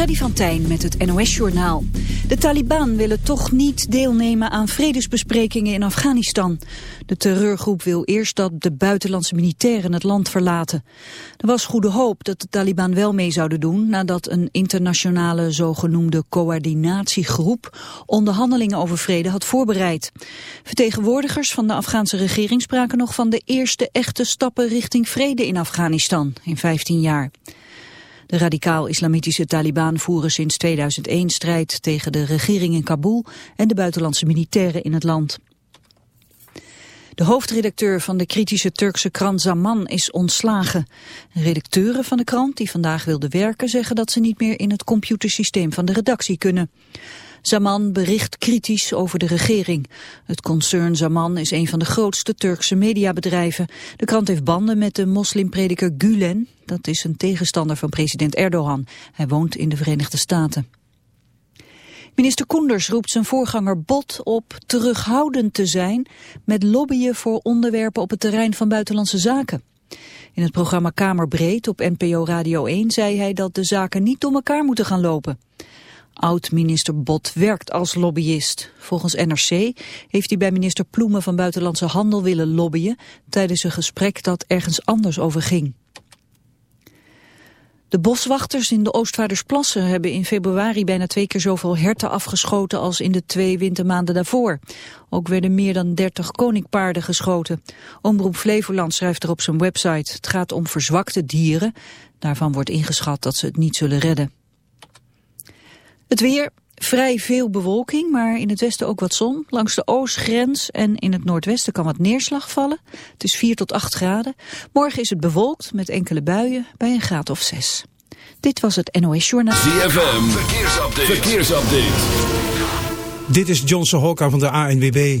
Freddy van Tijn met het NOS-journaal. De Taliban willen toch niet deelnemen aan vredesbesprekingen in Afghanistan. De terreurgroep wil eerst dat de buitenlandse militairen het land verlaten. Er was goede hoop dat de Taliban wel mee zouden doen... nadat een internationale zogenoemde coördinatiegroep... onderhandelingen over vrede had voorbereid. Vertegenwoordigers van de Afghaanse regering spraken nog van de eerste echte stappen richting vrede in Afghanistan in 15 jaar. De radicaal-islamitische Taliban voeren sinds 2001 strijd tegen de regering in Kabul en de buitenlandse militairen in het land. De hoofdredacteur van de kritische Turkse krant Zaman is ontslagen. Redacteuren van de krant die vandaag wilden werken zeggen dat ze niet meer in het computersysteem van de redactie kunnen. Zaman bericht kritisch over de regering. Het concern Zaman is een van de grootste Turkse mediabedrijven. De krant heeft banden met de moslimprediker Gulen. Dat is een tegenstander van president Erdogan. Hij woont in de Verenigde Staten. Minister Koenders roept zijn voorganger Bot op terughoudend te zijn met lobbyen voor onderwerpen op het terrein van buitenlandse zaken. In het programma Kamerbreed op NPO Radio 1 zei hij dat de zaken niet door elkaar moeten gaan lopen. Oud-minister Bot werkt als lobbyist. Volgens NRC heeft hij bij minister Ploemen van Buitenlandse Handel willen lobbyen tijdens een gesprek dat ergens anders over ging. De boswachters in de Oostvaardersplassen hebben in februari bijna twee keer zoveel herten afgeschoten als in de twee wintermaanden daarvoor. Ook werden meer dan 30 koninkpaarden geschoten. Omroep Flevoland schrijft er op zijn website. Het gaat om verzwakte dieren. Daarvan wordt ingeschat dat ze het niet zullen redden. Het weer, vrij veel bewolking, maar in het westen ook wat zon. Langs de oostgrens en in het noordwesten kan wat neerslag vallen. Het is 4 tot 8 graden. Morgen is het bewolkt met enkele buien bij een graad of 6. Dit was het NOS Journaal. ZFM, verkeersupdate. verkeersupdate. Dit is Johnson Hokka van de ANWB.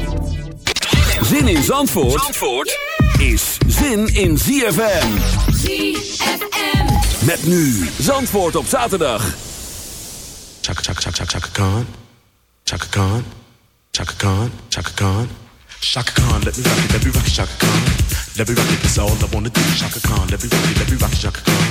Zin in Zandvoort, Zandvoort is zin in ZFM. ZFM. Met nu Zandvoort op zaterdag. Chaka chaka chaka chaka Khan. Chaka Khan. Chaka Khan. Chaka Khan. Chaka Khan, let me rock it, let me rock it, Chaka Khan. Let me rock it, that's all I wanna do. Chaka Khan, let me rock it, let me rock it, Chaka Khan.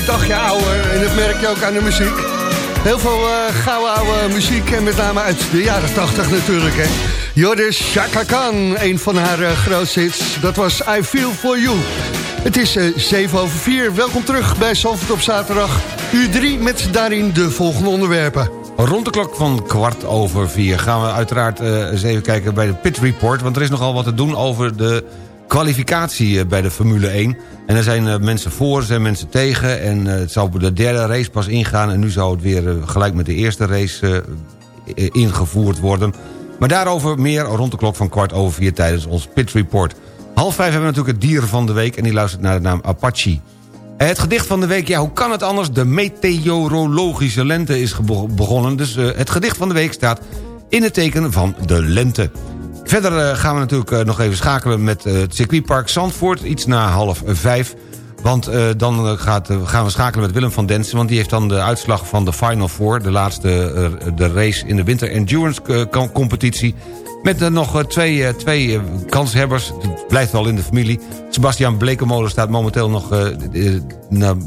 Een dagje ouder en dat merk je ook aan de muziek. Heel veel eh gouden oude muziek en met name uit de jaren 80 natuurlijk. Hè. Joris Chaka Khan, een van haar eh, grootste hits. Dat was I Feel For You. Het is eh 7 over 4. Welkom terug bij Zalvoort op zaterdag. Uur 3 met daarin de volgende onderwerpen. Rond de klok van kwart over vier gaan we uiteraard eens even kijken bij de Pit Report. Want er is nogal wat te doen over de kwalificatie eh, bij de Formule 1. En er zijn eh, mensen voor, er zijn mensen tegen. En eh, het zou de derde race pas ingaan. En nu zou het weer gelijk met de eerste race ingevoerd worden. Maar daarover meer rond de klok van kwart over vier tijdens ons Pit Report. Half vijf hebben we natuurlijk het dier van de week. En die luistert naar de naam Apache. Het gedicht van de week, ja, hoe kan het anders? De meteorologische lente is begonnen. Dus het gedicht van de week staat in het teken van de lente. Verder eh, gaan we natuurlijk eh, nog even schakelen met eh, het circuitpark Zandvoort. Iets na half vijf. Want dan gaat, gaan we schakelen met Willem van Densen... want die heeft dan de uitslag van de Final Four... de laatste de race in de Winter Endurance com- competitie... met nog twee, twee kanshebbers. Blijft wel in de familie. Sebastian Blekemolen staat momenteel nog...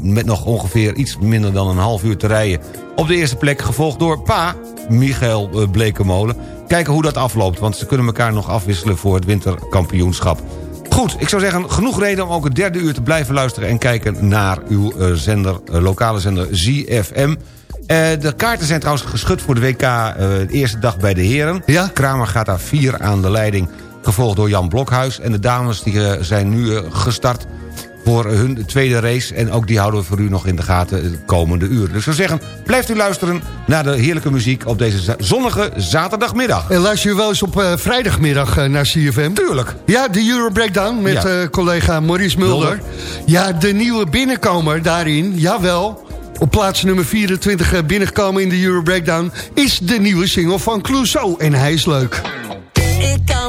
met nog ongeveer iets minder dan een half uur te rijden... op de eerste plek, gevolgd door pa, Michael Blekemolen. Kijken hoe dat afloopt, want ze kunnen elkaar nog afwisselen... voor het winterkampioenschap. Goed, ik zou zeggen, genoeg reden om ook het derde uur te blijven luisteren... en kijken naar uw eh, zender, eh, lokale zender ZFM. Eh, de kaarten zijn trouwens geschud voor de WK de eerste dag bij de heren. Ja. Kramer gaat daar vier aan de leiding, gevolgd door Jan Blokhuis. En de dames die, zijn nu gestart voor hun tweede race. En ook die houden we voor u nog in de gaten de komende uur. Dus ik zou zeggen, blijft u luisteren naar de heerlijke muziek... op deze zonnige zaterdagmiddag. En luister je wel eens op eh, vrijdagmiddag eh, naar CFM? Tuurlijk. Ja, de Euro Breakdown met Ja. eh, collega Maurice Mulder. Mulder. Ja, de nieuwe binnenkomer daarin, jawel. Op plaats nummer 24 eh, binnengekomen in de Euro Breakdown... is de nieuwe single van Clouseau. En hij is leuk.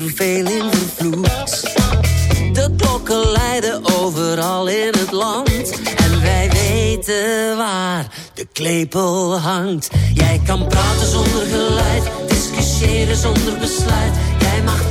verveling vervloekt. De klokken lijden overal in het land. En wij weten waar de klepel hangt. Jij kan praten zonder geluid, discussiëren zonder besluit. Jij mag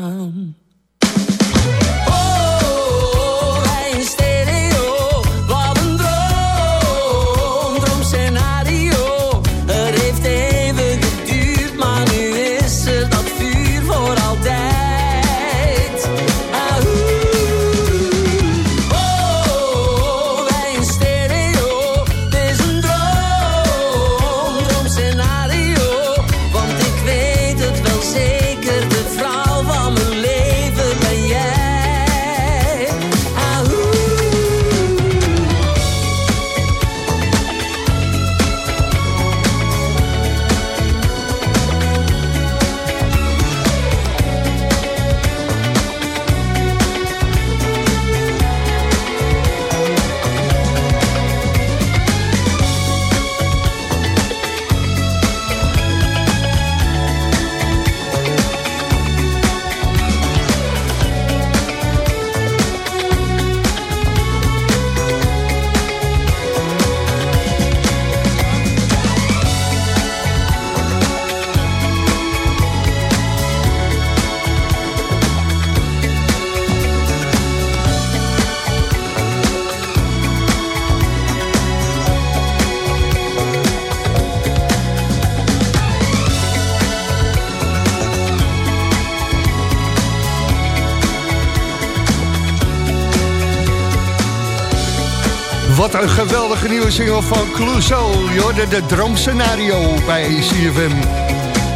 geweldige nieuwe single van Clouseau. Je de droomscenario bij CFM.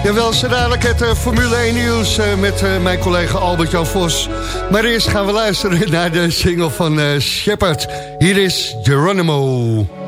Jawel, zo dadelijk het eh, Formule 1 nieuws eh, met eh, mijn collega Albert-Jan Vos. Maar eerst gaan we luisteren naar de single van Shepard. Hier is Geronimo.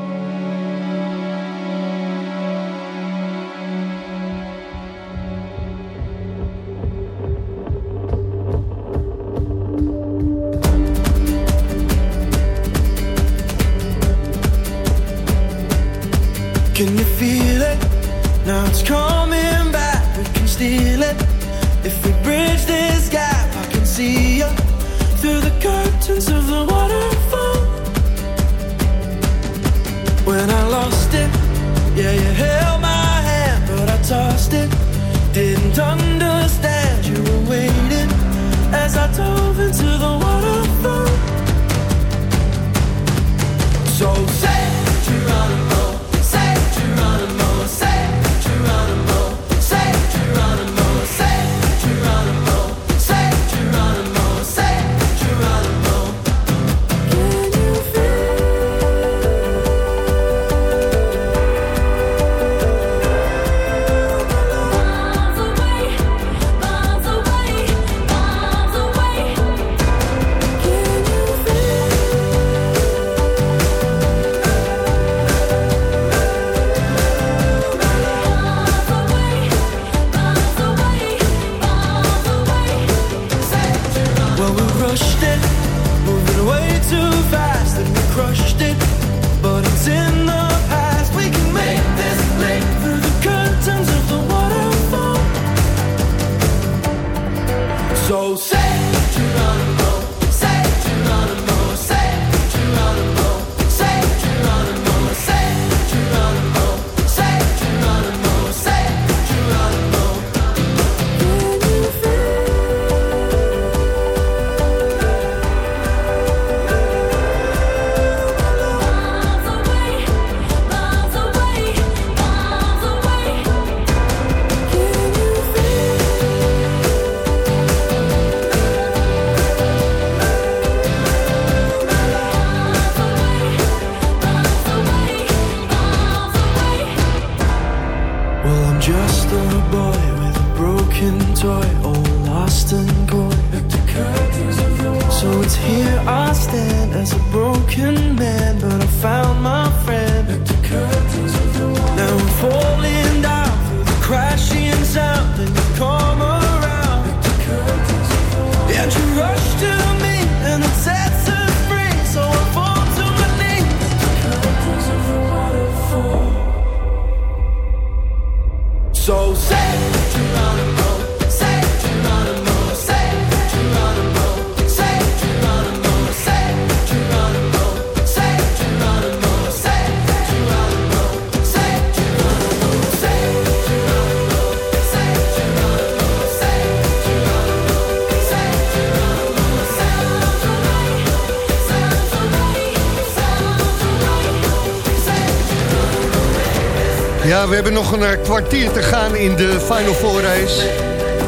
We hebben nog een eh, kwartier te gaan in de Final Four race.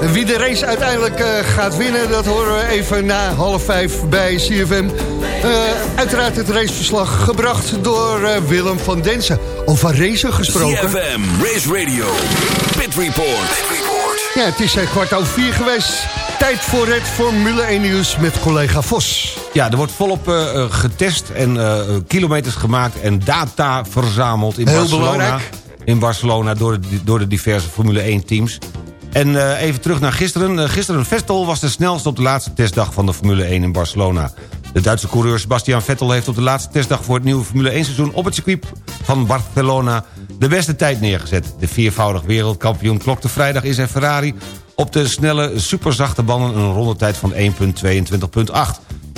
En wie de race uiteindelijk eh, gaat winnen, dat horen we even na half vijf bij CFM. Eh, uiteraard het raceverslag gebracht door eh, Willem van Densen. Over racen gesproken. CFM, Race Radio, Pit Report. Ja, het is kwart over vier geweest. Tijd voor het Formule 1 nieuws met collega Vos. Ja, er wordt volop getest en eh, kilometers gemaakt en data verzameld in Heel Barcelona. belangrijk. In Barcelona door de, door de diverse Formule 1 teams. En eh, even terug naar gisteren. Eh, gisteren Vettel was de snelste op de laatste testdag van de Formule 1 in Barcelona. De Duitse coureur Sebastian Vettel heeft op de laatste testdag voor het nieuwe Formule 1 seizoen op het circuit van Barcelona de beste tijd neergezet. De viervoudig wereldkampioen klokte vrijdag in zijn Ferrari op de snelle superzachte banden een rondetijd van 1.22.8.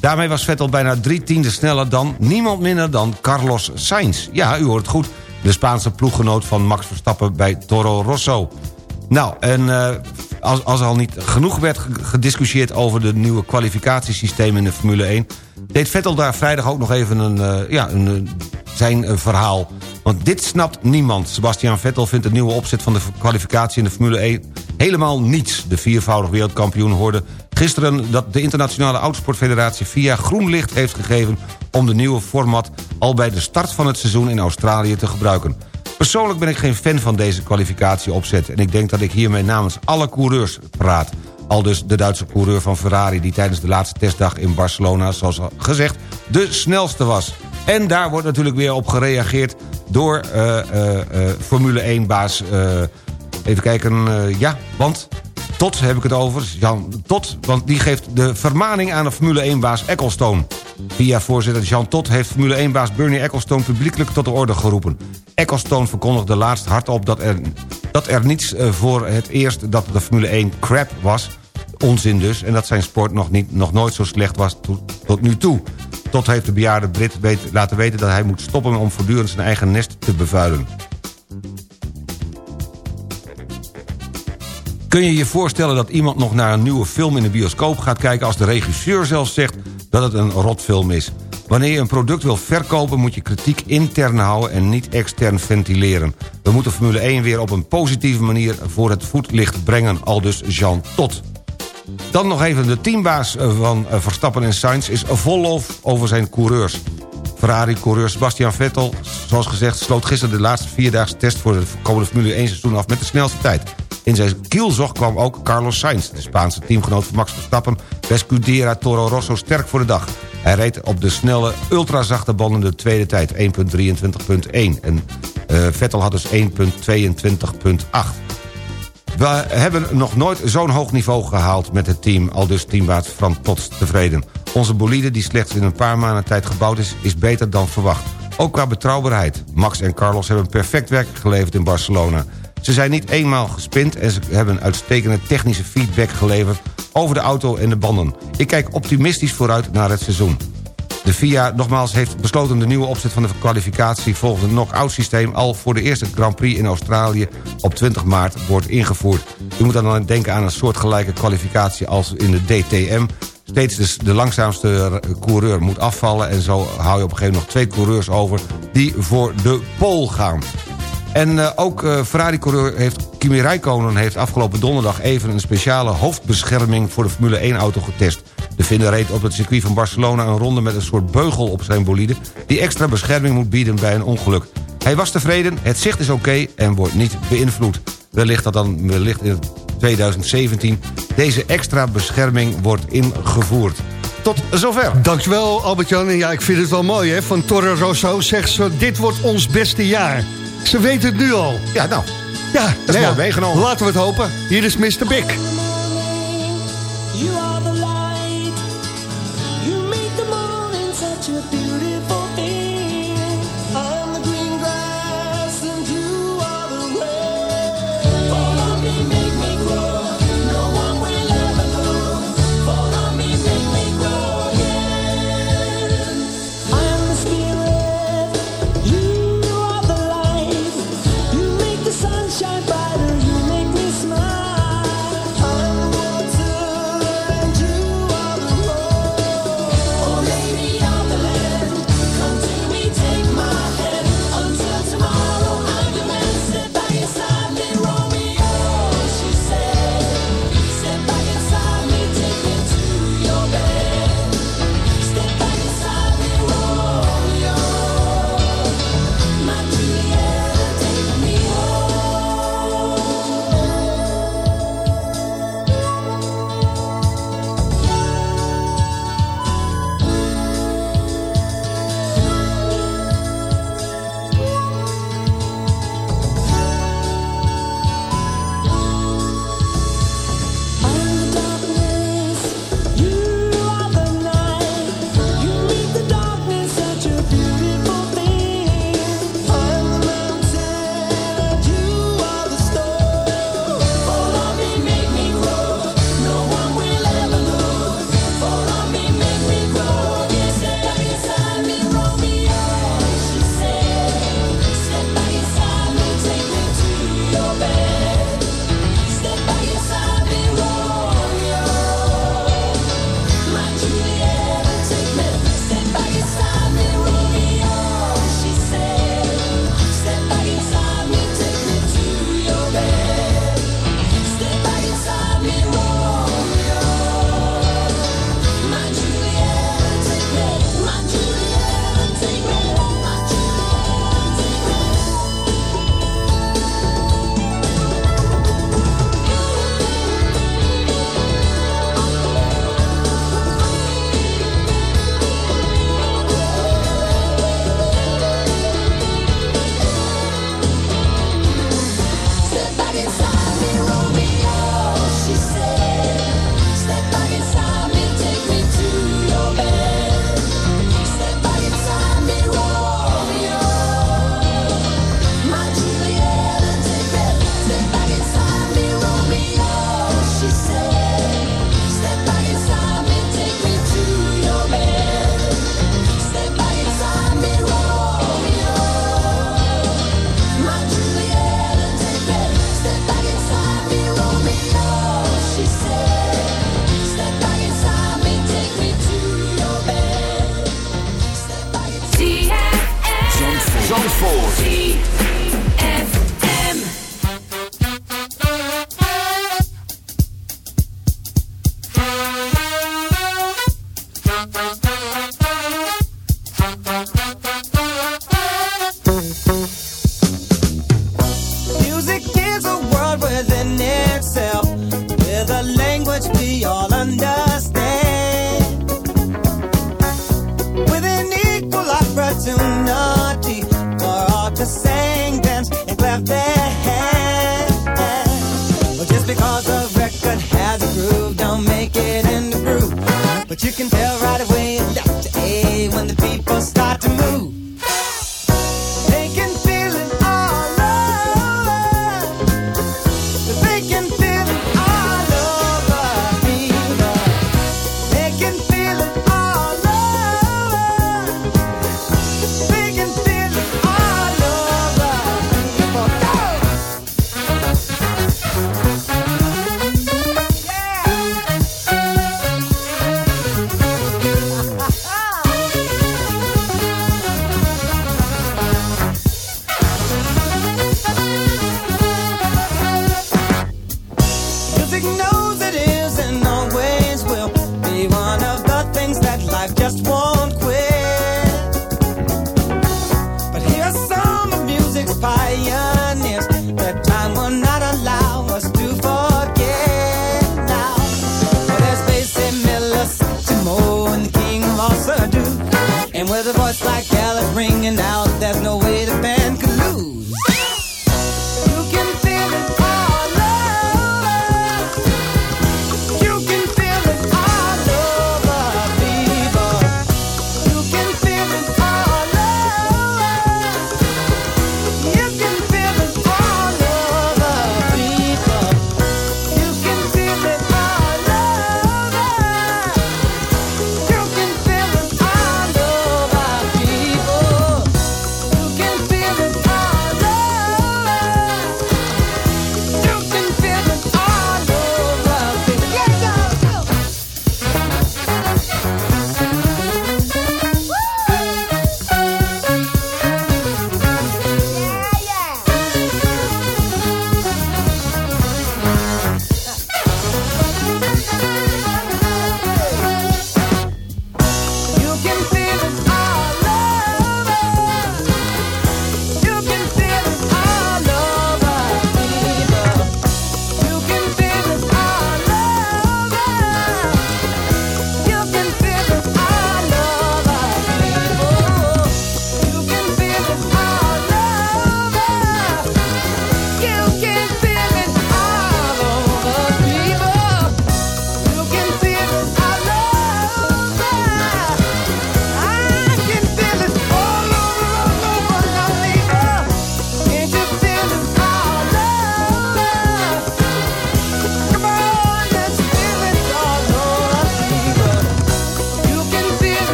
Daarmee was Vettel bijna drie tienden sneller dan niemand minder dan Carlos Sainz. Ja, u hoort goed. De Spaanse ploeggenoot van Max Verstappen bij Toro Rosso. Nou, en eh, als, als al niet genoeg werd ge- gediscussieerd... over de nieuwe kwalificatiesysteem in de Formule 1... deed Vettel daar vrijdag ook nog even een, eh, ja, een, zijn eh, verhaal. Want dit snapt niemand. Sebastian Vettel vindt de nieuwe opzet van de kwalificatie in de Formule 1 helemaal niets. De viervoudig wereldkampioen hoorde gisteren dat de Internationale Autosportfederatie FIA groen licht heeft gegeven om de nieuwe format al bij de start van het seizoen in Australië te gebruiken. Persoonlijk ben ik geen fan van deze kwalificatieopzet... en ik denk dat ik hiermee namens alle coureurs praat. Al dus de Duitse coureur van Ferrari... die tijdens de laatste testdag in Barcelona, zoals al gezegd... de snelste was. En daar wordt natuurlijk weer op gereageerd... door eh, eh, eh, Formule 1-baas... even kijken, ja, want... Tot heb ik het over, Jan Tot, want die geeft de vermaning aan de Formule 1-baas Ecclestone. Via voorzitter Jean Tot heeft Formule 1-baas Bernie Ecclestone publiekelijk tot de orde geroepen. Ecclestone verkondigde laatst hardop dat er, dat er niets eh, voor het eerst dat de Formule 1 crap was. Onzin dus, en dat zijn sport nog, niet, nog nooit zo slecht was to- tot nu toe. Tot heeft de bejaarde Brit laten weten dat hij moet stoppen om voortdurend zijn eigen nest te bevuilen. Kun je je voorstellen dat iemand nog naar een nieuwe film in de bioscoop gaat kijken... als de regisseur zelf zegt dat het een rotfilm is? Wanneer je een product wil verkopen moet je kritiek intern houden... en niet extern ventileren. We moeten Formule 1 weer op een positieve manier voor het voetlicht brengen... aldus Jean Tot. Dan nog even de teambaas van eh, Verstappen en Sainz... is vol lof over zijn coureurs. Ferrari-coureur Sebastian Vettel, zoals gezegd... sloot gisteren de laatste vierdaagse test voor het komende Formule 1 seizoen af... met de snelste tijd. In zijn kielzog kwam ook Carlos Sainz, de Spaanse teamgenoot van Max Verstappen... bij Scuderia Toro Rosso sterk voor de dag. Hij reed op de snelle, ultrazachte banden de tweede tijd, 1.23.1. En eh, Vettel had dus 1.22.8. We hebben nog nooit zo'n hoog niveau gehaald met het team... al dus teambaas Frank Tots tevreden. Onze bolide, die slechts in een paar maanden tijd gebouwd is... is beter dan verwacht. Ook qua betrouwbaarheid. Max en Carlos hebben perfect werk geleverd in Barcelona. Ze zijn niet eenmaal gespind en ze hebben uitstekende technische feedback geleverd... over de auto en de banden. Ik kijk optimistisch vooruit naar het seizoen. De FIA nogmaals heeft besloten de nieuwe opzet van de kwalificatie... volgens het knock-out systeem al voor de eerste Grand Prix in Australië... op 20 maart wordt ingevoerd. U moet dan denken aan een soortgelijke kwalificatie als in de DTM steeds de, de langzaamste coureur moet afvallen... en zo hou je op een gegeven moment nog twee coureurs over... die voor de pol gaan. En eh, ook uh, Ferrari-coureur Kimi Räikkönen heeft afgelopen donderdag... even een speciale hoofdbescherming voor de Formule 1-auto getest. De vinder reed op het circuit van Barcelona een ronde met een soort beugel op zijn bolide... die extra bescherming moet bieden bij een ongeluk. Hij was tevreden, het zicht is oké en wordt niet beïnvloed. Wellicht dat dan wellicht in het 2017 deze extra bescherming wordt ingevoerd. Tot zover. Dankjewel Albert-Jan. Ja, ik vind het wel mooi hè. Van Torre Rosso zegt ze, dit wordt ons beste jaar. Ze weten het nu al. Ja, nou. Ja, dat is nou wel meegenomen. Laten we het hopen. Hier is Mr. Big.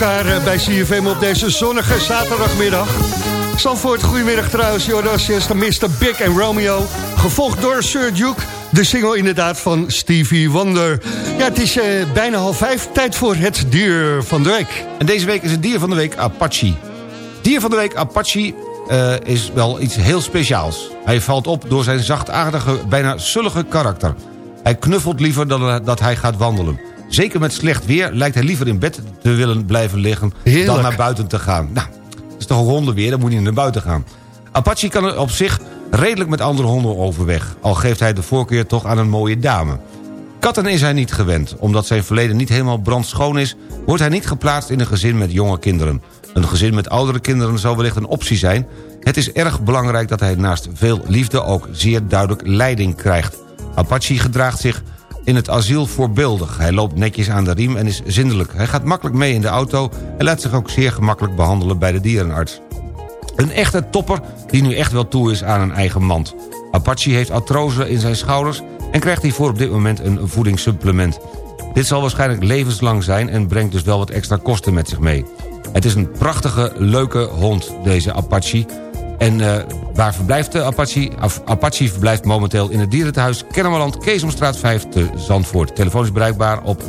Elkaar eh, bij CFM op deze zonnige zaterdagmiddag. Zandvoort, goedemiddag trouwens. Jordas is de Mr. Big en Romeo. Gevolgd door Sir Duke. De single inderdaad van Stevie Wonder. Ja, het is eh, bijna half vijf. Tijd voor het dier van de week. En deze week is het dier van de week Apache. Dier van de week Apache eh, is wel iets heel speciaals. Hij valt op door zijn zachtaardige, bijna sullige karakter. Hij knuffelt liever dan eh, dat hij gaat wandelen. Zeker met slecht weer lijkt hij liever in bed te willen blijven liggen... Heerlijk. dan naar buiten te gaan. Nou, het is toch een hondenweer, dan moet hij naar buiten gaan. Apache kan op zich redelijk met andere honden overweg... al geeft hij de voorkeur toch aan een mooie dame. Katten is hij niet gewend. Omdat zijn verleden niet helemaal brandschoon is... wordt hij niet geplaatst in een gezin met jonge kinderen. Een gezin met oudere kinderen zou wellicht een optie zijn. Het is erg belangrijk dat hij naast veel liefde... ook zeer duidelijk leiding krijgt. Apache gedraagt zich in het asiel voorbeeldig. Hij loopt netjes aan de riem en is zindelijk. Hij gaat makkelijk mee in de auto... en laat zich ook zeer gemakkelijk behandelen bij de dierenarts. Een echte topper die nu echt wel toe is aan een eigen mand. Apache heeft artrose in zijn schouders... en krijgt hiervoor op dit moment een voedingssupplement. Dit zal waarschijnlijk levenslang zijn... en brengt dus wel wat extra kosten met zich mee. Het is een prachtige, leuke hond, deze Apache... En eh, waar verblijft de Apache? Af- Apache verblijft momenteel in het dierentehuis Kennemerland... Keesomstraat 5 te Zandvoort. Telefoon is bereikbaar op 571-3888.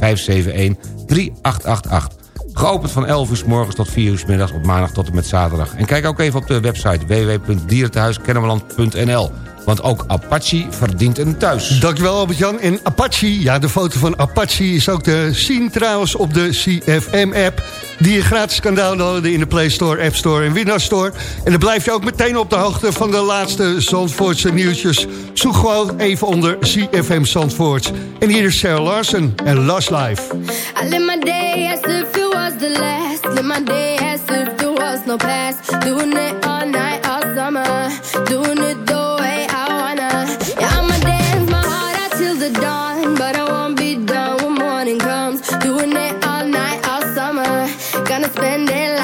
571-3888. Geopend van 11 uur s morgens tot 4 uur s middags op maandag tot en met zaterdag. En kijk ook even op de website www.dierentehuiskennemerland.nl. Want ook Apache verdient een thuis. Dankjewel Albert-Jan. En Apache, ja de foto van Apache is ook te zien trouwens op de CFM-app... die je gratis kan downloaden in de Play Store, App Store en Windows Store. En dan blijf je ook meteen op de hoogte van de laatste Zandvoortse nieuwtjes. Zoek gewoon even onder CFM Zandvoort. En hier is Sarah Larsen en Last Life. I live my day as if it was the last. Live my day as if there was no past. Doing it all night, all summer. Doing it spend it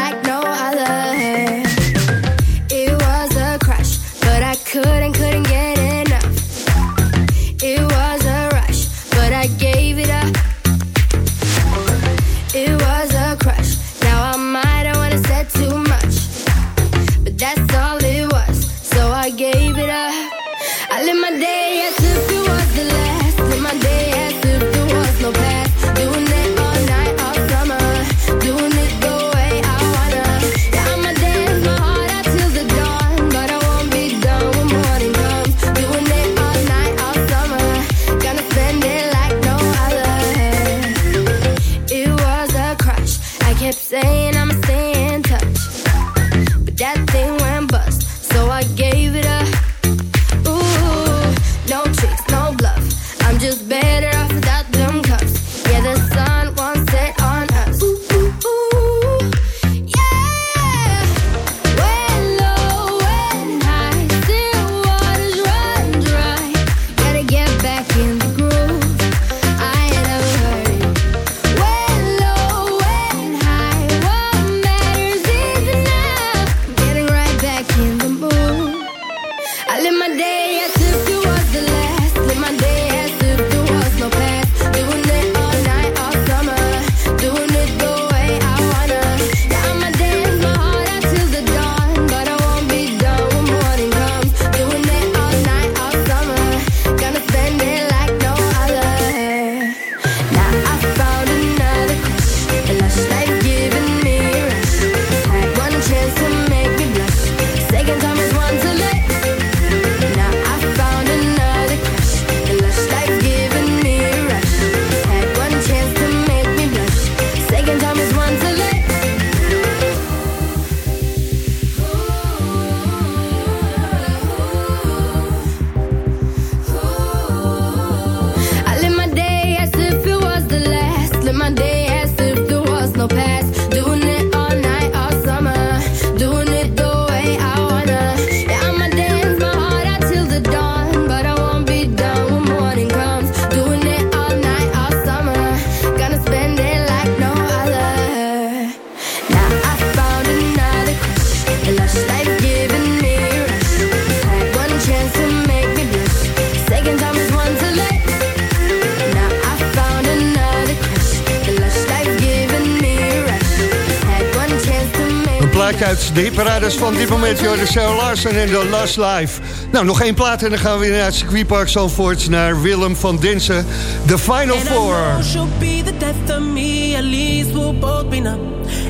plaatje uit de hitparades van dit moment. Joh, de Sarah Larsen en de Last Life. Nou, nog één plaat en dan gaan we weer naar het circuitpark Zandvoort... naar Willem van Dinsen, de Final And Four. know she'll be the death of me, at least we'll both be numb.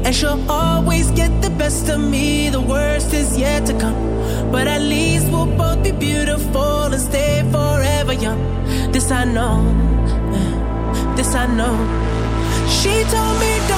And she'll always get the best of me, the worst is yet to come. But at least we'll both be beautiful and stay forever young. This I know, this I know. She told me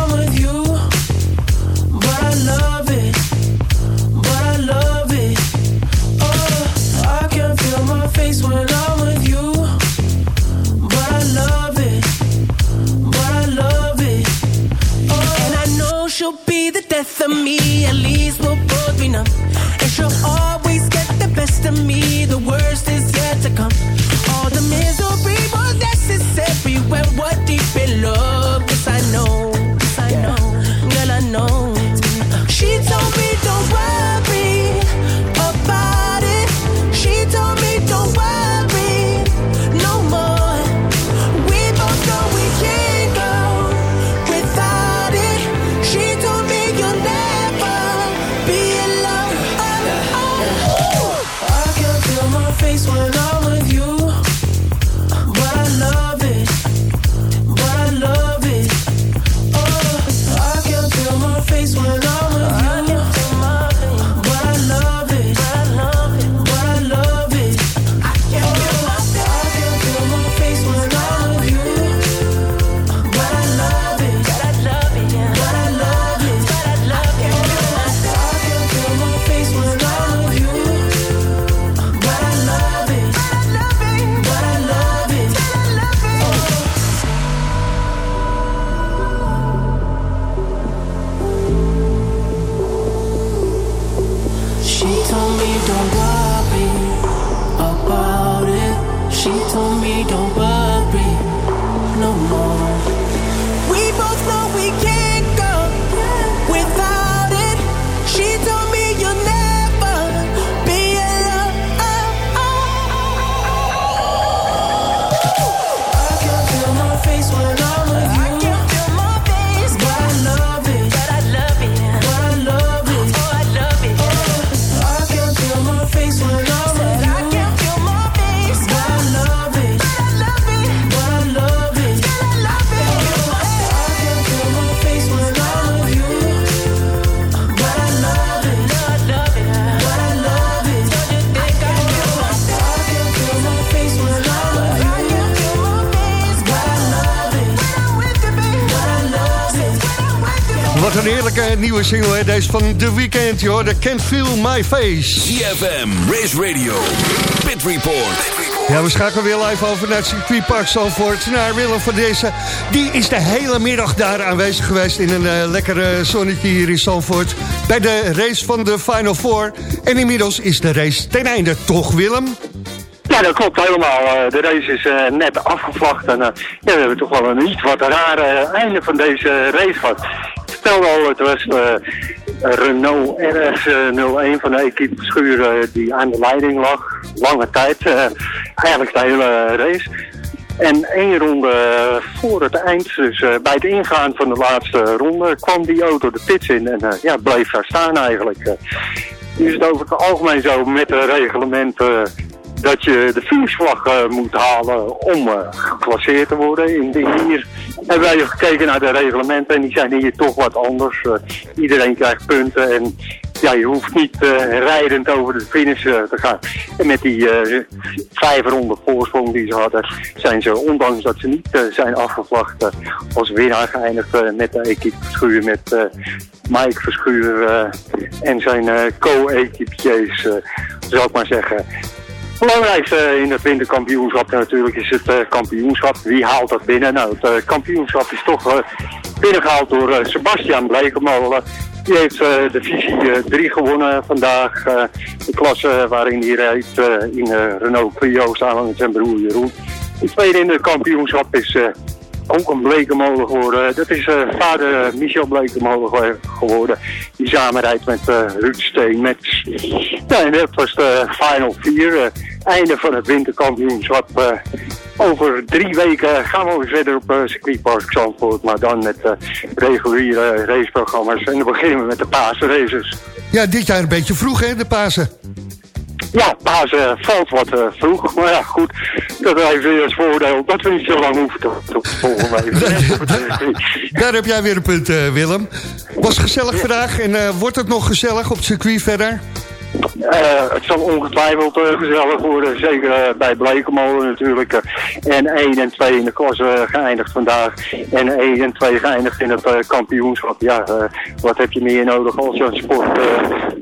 death of me. At least face when I'm nieuwe single, hè? deze van The Weeknd, joh. The Can't Feel My Face. CFM, Race Radio, Pit Report. Ja, we schakelen weer live over naar het circuitpark Zandvoort. Naar Willem van deze. Die is de hele middag daar aanwezig geweest in een eh, lekkere zonnetje hier in Zandvoort. Bij de race van de Final Four. En inmiddels is de race ten einde, toch Willem? Ja, dat klopt helemaal. Eh, De race is eh, net afgevlacht en eh, ja, we hebben toch wel een iets wat rare eh, einde van deze race gehad. Vertelde al, het was eh, Renault RS01 van de equipe Schuur eh, die aan de leiding lag. Lange tijd, eh, eigenlijk de hele race. En één ronde voor het eind, dus eh, bij het ingaan van de laatste ronde, kwam die auto de pits in en eh, ja, bleef daar staan eigenlijk. Eh, nu is het over het algemeen zo met de reglementen dat je de finishvlag eh, moet halen om eh, geclasseerd te worden. In de, hier hebben wij gekeken naar de reglementen en die zijn hier toch wat anders. Eh, iedereen krijgt punten en ja, je hoeft niet rijdend over de finish te gaan. En met die vijf ronden voorsprong die ze hadden, zijn ze, ondanks dat ze niet zijn afgevlacht, als winnaar geëindigd met de equipe Verschuur, met Mike Verschuur en zijn co-equipiers, zou ik maar zeggen. Belangrijkste in het winterkampioenschap natuurlijk is het eh, kampioenschap. Wie haalt dat binnen? Nou, het eh, kampioenschap is toch eh, binnengehaald door Sebastian Blekemolen. Die heeft de visie 3 gewonnen vandaag. de klasse waarin hij rijdt in Renault Clio samen met zijn broer Jeroen. De tweede in het kampioenschap is ook een Blekemolen geworden. Dat is vader Michel Blekemolen ge- geworden. Die samen rijdt met eh Ruud Steen. Met... Ja, en dat was de Final 4. Eh, einde van het winterkampioenschap. eh, over drie weken gaan we weer verder op uh, circuitpark Zandvoort. Maar dan met eh, reguliere raceprogramma's. En dan beginnen we met de paasraces. Ja, dit jaar een beetje vroeg, hè, de Pasen. Ja, Pasen valt wat eh, vroeg. Maar ja, goed. Dat heeft weer het voordeel dat we niet zo lang hoeven te, te volgen. Daar heb jij weer een punt, eh, Willem. Was gezellig vandaag en eh, wordt het nog gezellig op het circuit verder? Eh, het zal ongetwijfeld eh, gezellig worden, zeker eh, bij Blekemolen natuurlijk. en 1 en 2 in de klasse eh, geëindigd vandaag. En 1 en 2 geëindigd in het kampioenschap. Ja, wat heb je meer nodig als je een sport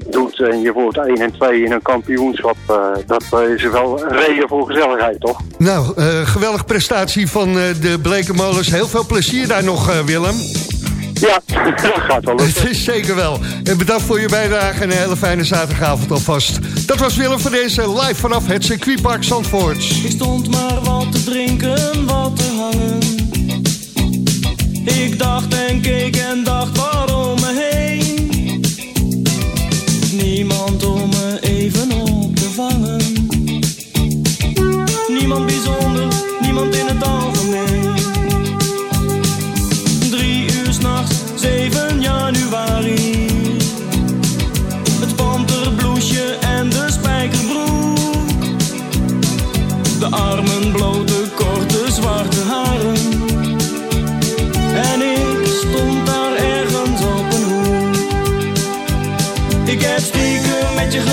doet en je wordt 1 en 2 in een kampioenschap. dat is wel een reden voor gezelligheid, toch? Nou, geweldige prestatie van de Blekenmolens. Heel veel plezier daar nog, Willem. Ja, dat gaat wel. Het is zeker wel. En bedankt voor je bijdrage en een hele fijne zaterdagavond alvast. Dat was Willem van deze live vanaf het circuitpark Zandvoort. Ik stond maar wat te drinken, wat te hangen. Ik dacht en keek en dacht waarom me heen.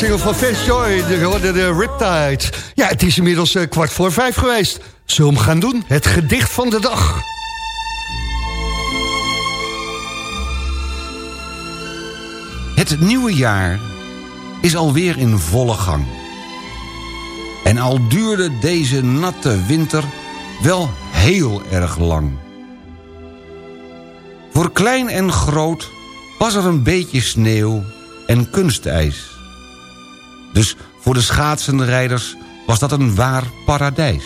Single van Fast Joy, de, hoorde de Riptide. Ja, het is inmiddels eh, kwart voor vijf geweest. Zullen we hem gaan doen? Het gedicht van de dag. Het nieuwe jaar is alweer in volle gang. En al duurde deze natte winter wel heel erg lang. Voor klein en groot was er een beetje sneeuw en kunstijs. Dus voor de schaatsenrijders was dat een waar paradijs.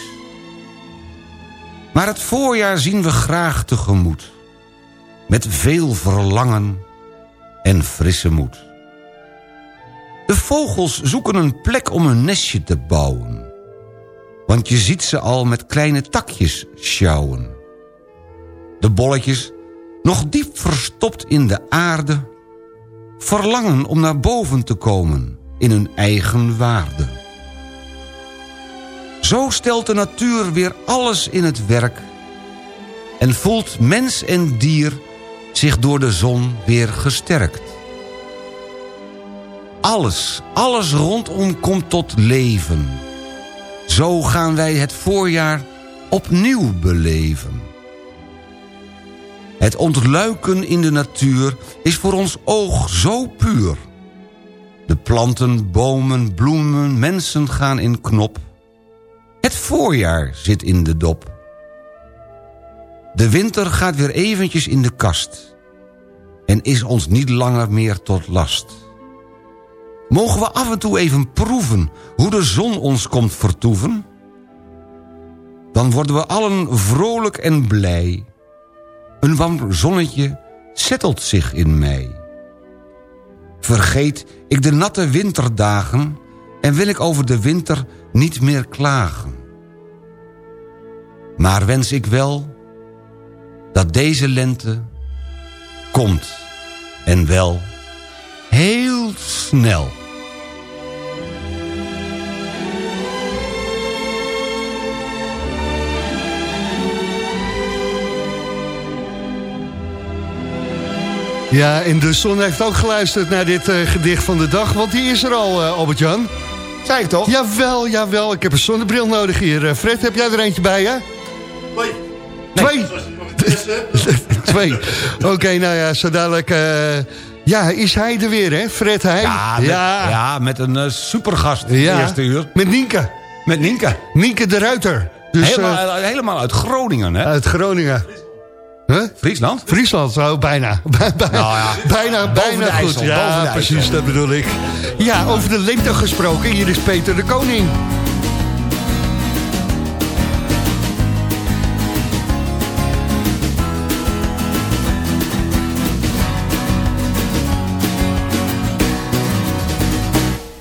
Maar het voorjaar zien we graag tegemoet. Met veel verlangen en frisse moed. De vogels zoeken een plek om een nestje te bouwen. Want je ziet ze al met kleine takjes sjouwen. De bolletjes, nog diep verstopt in de aarde... verlangen om naar boven te komen in hun eigen waarde. Zo stelt de natuur weer alles in het werk... en voelt mens en dier zich door de zon weer gesterkt. Alles, alles rondom komt tot leven. Zo gaan wij het voorjaar opnieuw beleven. Het ontluiken in de natuur is voor ons oog zo puur. De planten, bomen, bloemen, mensen gaan in knop. Het voorjaar zit in de dop. De winter gaat weer eventjes in de kast. En is ons niet langer meer tot last. Mogen we af en toe even proeven hoe de zon ons komt vertoeven? Dan worden we allen vrolijk en blij. Een warm zonnetje zettelt zich in mij. Vergeet ik de natte winterdagen... en wil ik over de winter niet meer klagen. Maar wens ik wel dat deze lente komt en wel heel snel. Ja, en de zon heeft ook geluisterd naar dit eh, gedicht van de dag, want die is er al, eh, Albert-Jan. Zei ik toch? Jawel, jawel. Ik heb een zonnebril nodig hier. Eh, Fred, heb jij er eentje bij, hè? Twee. Twee. Oké, nou ja, zo dadelijk... eh, ja, is hij er weer, hè? Fred Heijn. Ja, met, ja. met een eh, supergast de Ja. eerste uur. Met Nienke. Met Nienke. Nienke de Ruiter. Dus, helemaal, uit- helemaal uit Groningen, hè? uit Groningen. Huh? Friesland? Friesland, zo bijna. bijna, Nou ja, bijna, boven bijna de goed. Ja, precies, dat bedoel ik. Ja, over de lente gesproken. Hier is Peter de Koning.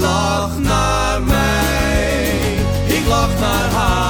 Lacht naar mij, ik lach naar haar.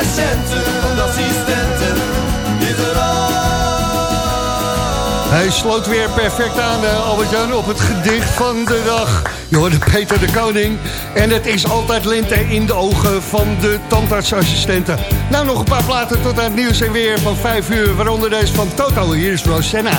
Patiënten van de assistenten is er Hij sloot weer perfect aan, eh, Albert-Jan, op het gedicht van de dag. Je hoorde Peter de Koning. En het is altijd lente in de ogen van de tandartsassistenten. Nou, nog een paar platen tot aan het nieuws en weer van 5 uur. Waaronder deze van Toto. Hier is Rosanna.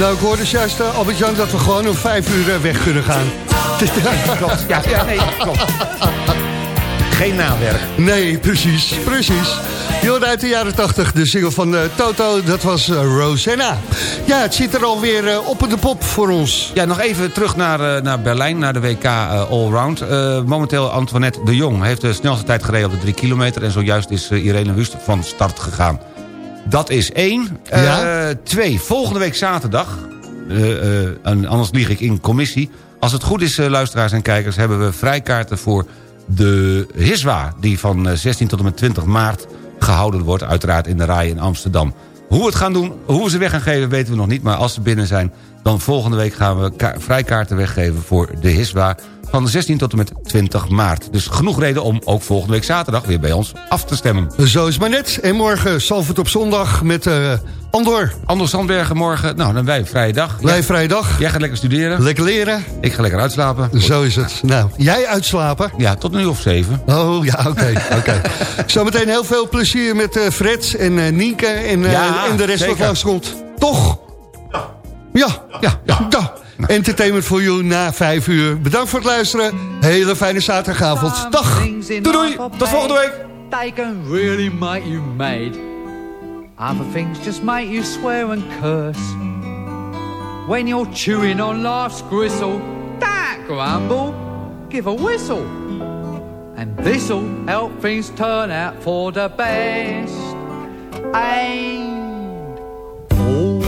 Nou, ik hoorde juist, uh, Albert-Jan, dat we gewoon om vijf uur eh, weg kunnen gaan. Klopt, ja, ja nee, klopt. Geen nawerk. Nee, precies, precies. Je hoorde uit de jaren 80 de single van eh, Toto, dat was Rosanna. Ja, het zit er alweer op in de pop voor ons. Ja, nog even terug naar, naar Berlijn, naar de WK Allround. Momenteel Antoinette de Jong heeft de snelste tijd gereden op de 3 kilometer... en zojuist is Irene Wust van start gegaan. Dat is één. Eh, twee, volgende week zaterdag... eh, eh, anders lieg ik in commissie... als het goed is, luisteraars en kijkers... hebben we vrijkaarten voor de HISWA... die van eh, 16 tot en met 20 maart gehouden wordt... uiteraard in de Rai in Amsterdam. Hoe we het gaan doen, hoe we ze weg gaan geven, weten we nog niet... maar als ze binnen zijn, dan volgende week gaan we ka- vrijkaarten weggeven... voor de HISWA van 16 tot en met 20 maart. Dus genoeg reden om ook volgende week zaterdag... weer bij ons af te stemmen. Zo is het maar net. En morgen Salford op zondag met eh Andor. Andor Sandbergen morgen, nou, dan wij vrije dag. Wij vrijdag. Jij gaat lekker studeren. Lekker leren. Ik ga lekker uitslapen. Zo is het. Nou, jij uitslapen? Ja, tot nu of zeven. Oh, ja, oké. oké. Zometeen heel veel plezier met eh, Fred en eh, Nienke en, eh, Ja, en de rest zeker. wat langskomt. Toch? Ja. Ja, ja. Ja. Entertainment for you na vijf uur. Bedankt voor het luisteren. Hele fijne zaterdagavond. Dag. Doei doei, tot volgende week. They can really make you mad. Other things just make you swear and curse. When you're chewing on life's gristle, don't grumble, give a whistle. And this'll help things turn out for the best. And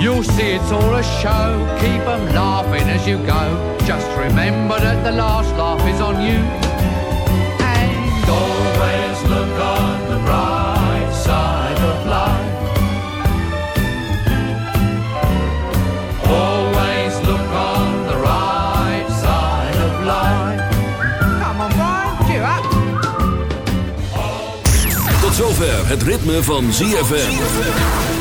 You'll see it's all a show, keep 'em laughing as you go. Just remember that the last laugh is on you. And always look on the bright side of life. Always look on the right side of life. Come on, Brian, cheer up. zover het ritme van ZFM.